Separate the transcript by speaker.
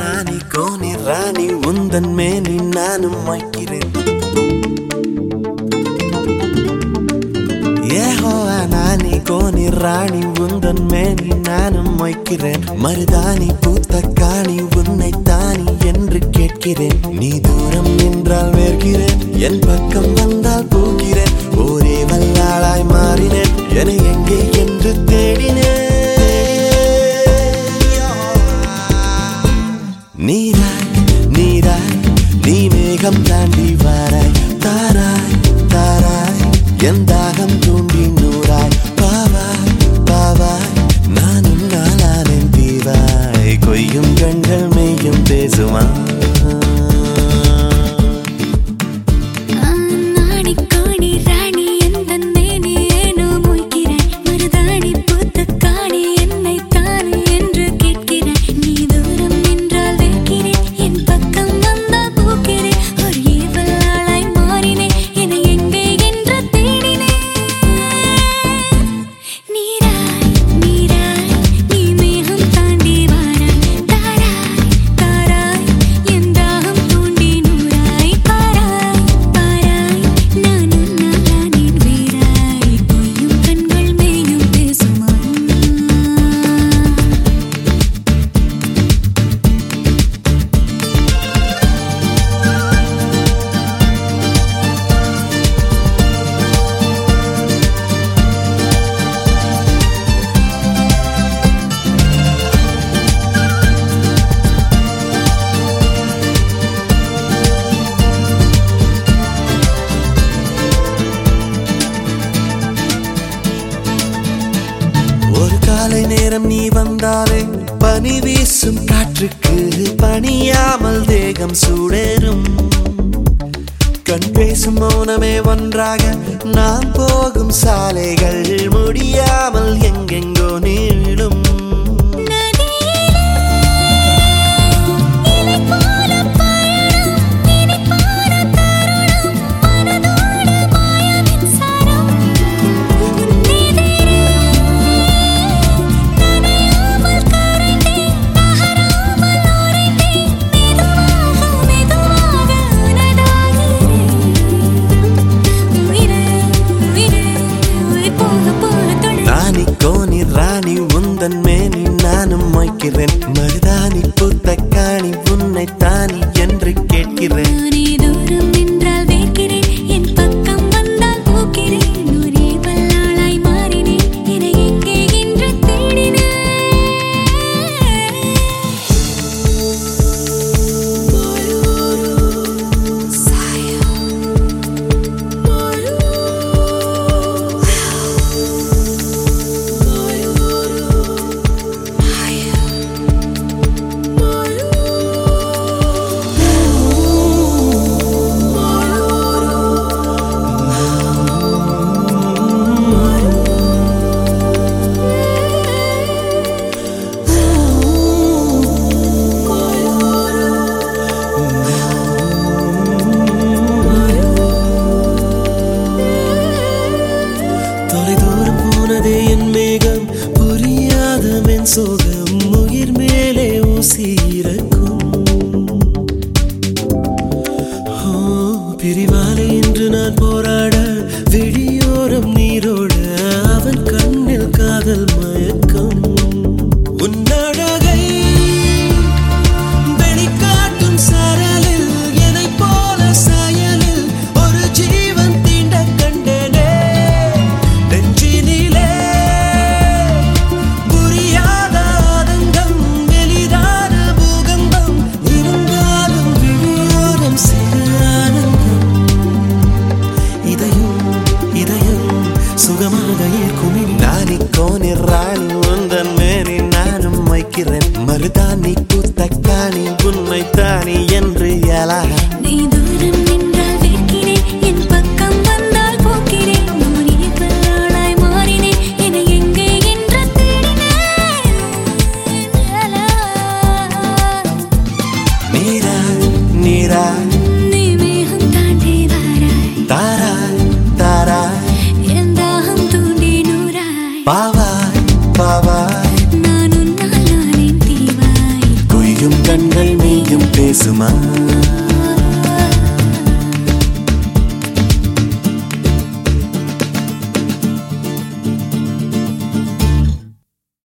Speaker 1: நானி Coney ராணி உந்தன் மேனி நானும் வைக்கிறேன் ஏஹோவா நானி கோனி ராணி உந்தன் மேனி நானும் வைக்கிறேன் மருதாணி பூத்த காணி உன்னை தானி என்று கேட்கிறேன் நீ தூரம் நின்றால் வேர்கிறேன் என் பக்கம் வந்தால் போகிறேன் ஒரே வல்லாளாய் மாறினேன் என எங்கே என்று தேடினேன்
Speaker 2: Yang 地 வந்தாலே
Speaker 1: பனி வீசும் காற்றுக்கு பணியாமல் தேகம் சூடேறும் கண் பேசும் மௌனமே ஒன்றாக நான் போகும்
Speaker 2: ராணிக்கோ நீ
Speaker 1: ராணி உந்தன் மேனி நானும் மொய்க்கிறேன். மருதாணி பூத்த காணி உன்னை தானி என்று கேட்கிறேன்.
Speaker 2: என்று
Speaker 1: நான் போராட வெளியோரம் நீரோட அவன் கண்ணில் காதல் மயக்க love.